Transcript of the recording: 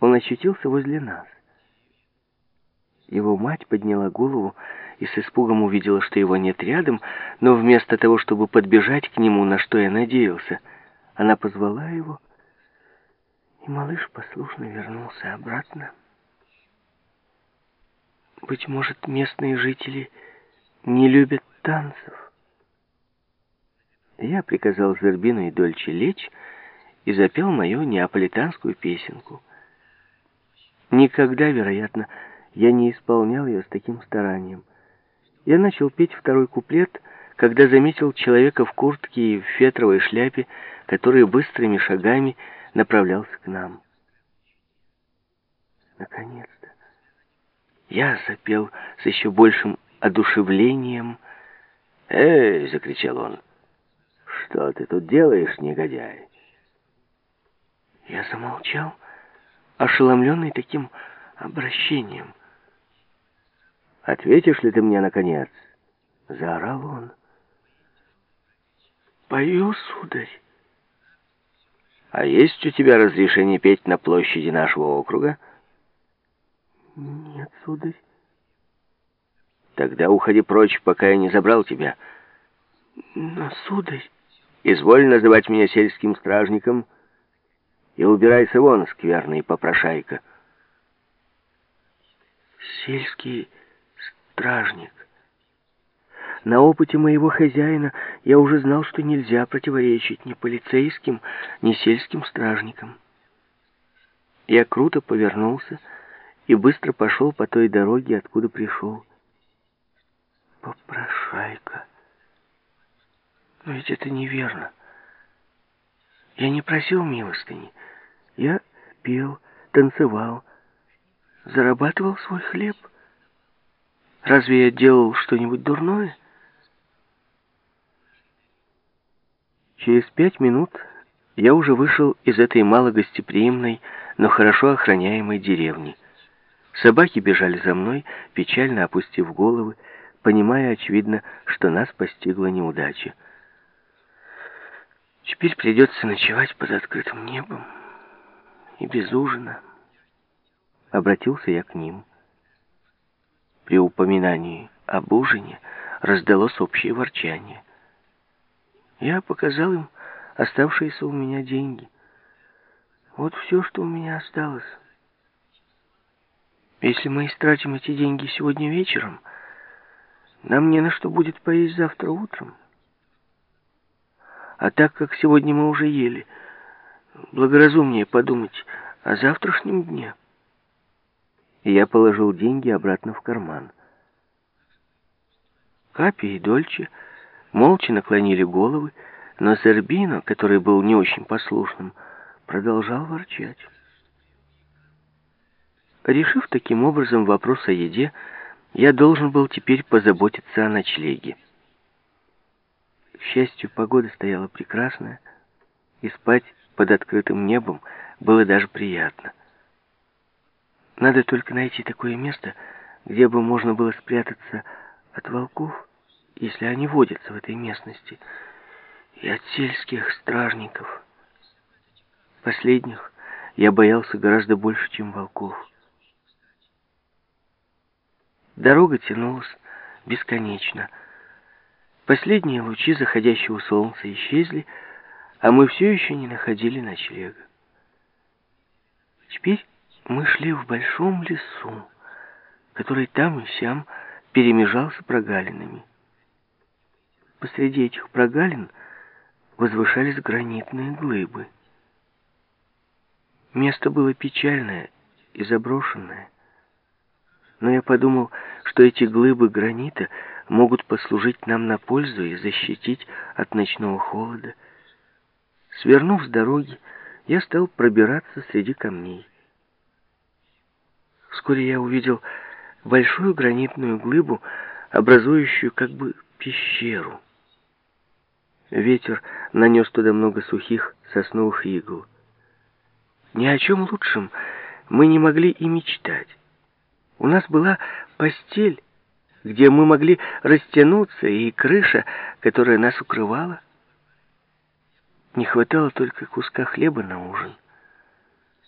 он очутился возле нас. Его мать подняла голову и с испугом увидела, что его нет рядом, но вместо того, чтобы подбежать к нему, на что я надеялся, она позвала его, и малыш послушно вернулся обратно. Быть может, местные жители не любят танцев. Я приказал Зербину и Дольче лечь и запел мою неаполитанскую песенку. Никогда, вероятно, я не исполнял ее с таким старанием. Я начал петь второй куплет, когда заметил человека в куртке и в фетровой шляпе, который быстрыми шагами направлялся к нам. Наконец-то я запел с еще большим одушевлением. «Эй!» — закричал он. «Что ты тут делаешь, негодяй?» Я замолчал, ошеломленный таким обращением. «Ответишь ли ты мне, наконец?» — заорал он. «Пою, сударь». «А есть у тебя разрешение петь на площади нашего округа?» «Нет, сударь». «Тогда уходи прочь, пока я не забрал тебя». «Но, сударь...» «Изволь называть меня сельским стражником и убирайся вон, скверный попрошайка». «Сельский стражник...» На опыте моего хозяина я уже знал, что нельзя противоречить ни полицейским, ни сельским стражникам. Я круто повернулся и быстро пошел по той дороге, откуда пришел. Попрошайка. Но ведь это неверно. Я не просил милостыни. Пел, танцевал, зарабатывал свой хлеб. Разве я делал что-нибудь дурное? Через пять минут я уже вышел из этой малогостеприимной, но хорошо охраняемой деревни. Собаки бежали за мной, печально опустив головы, понимая, очевидно, что нас постигла неудача. Теперь придется ночевать под открытым небом и без ужина. Обратился я к ним. При упоминании об ужине раздалось общее ворчание. Я показал им оставшиеся у меня деньги. Вот все, что у меня осталось. Если мы истратим эти деньги сегодня вечером, нам не на что будет поесть завтра утром. А так как сегодня мы уже ели, благоразумнее подумать о завтрашнем дне. Я положил деньги обратно в карман. Капи и Дольче молча наклонили головы, но Сербино, который был не очень послушным, продолжал ворчать. Решив таким образом вопрос о еде, я должен был теперь позаботиться о ночлеге. К счастью, погода стояла прекрасная, и спать под открытым небом было даже приятно. Надо только найти такое место, где бы можно было спрятаться от волков, если они водятся в этой местности, и от сельских стражников. Последних я боялся гораздо больше, чем волков. Дорога тянулась бесконечно. Последние лучи заходящего солнца исчезли, а мы все еще не находили ночлега. Теперь мы шли в большом лесу, который там и сям перемежался прогалинами. Посреди этих прогалин возвышались гранитные глыбы. Место было печальное и заброшенное но я подумал, что эти глыбы гранита могут послужить нам на пользу и защитить от ночного холода. Свернув с дороги, я стал пробираться среди камней. Вскоре я увидел большую гранитную глыбу, образующую как бы пещеру. Ветер нанес туда много сухих сосновых игл. Ни о чем лучшем мы не могли и мечтать. У нас была постель, где мы могли растянуться, и крыша, которая нас укрывала. Не хватало только куска хлеба на ужин.